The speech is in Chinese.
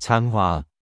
参花。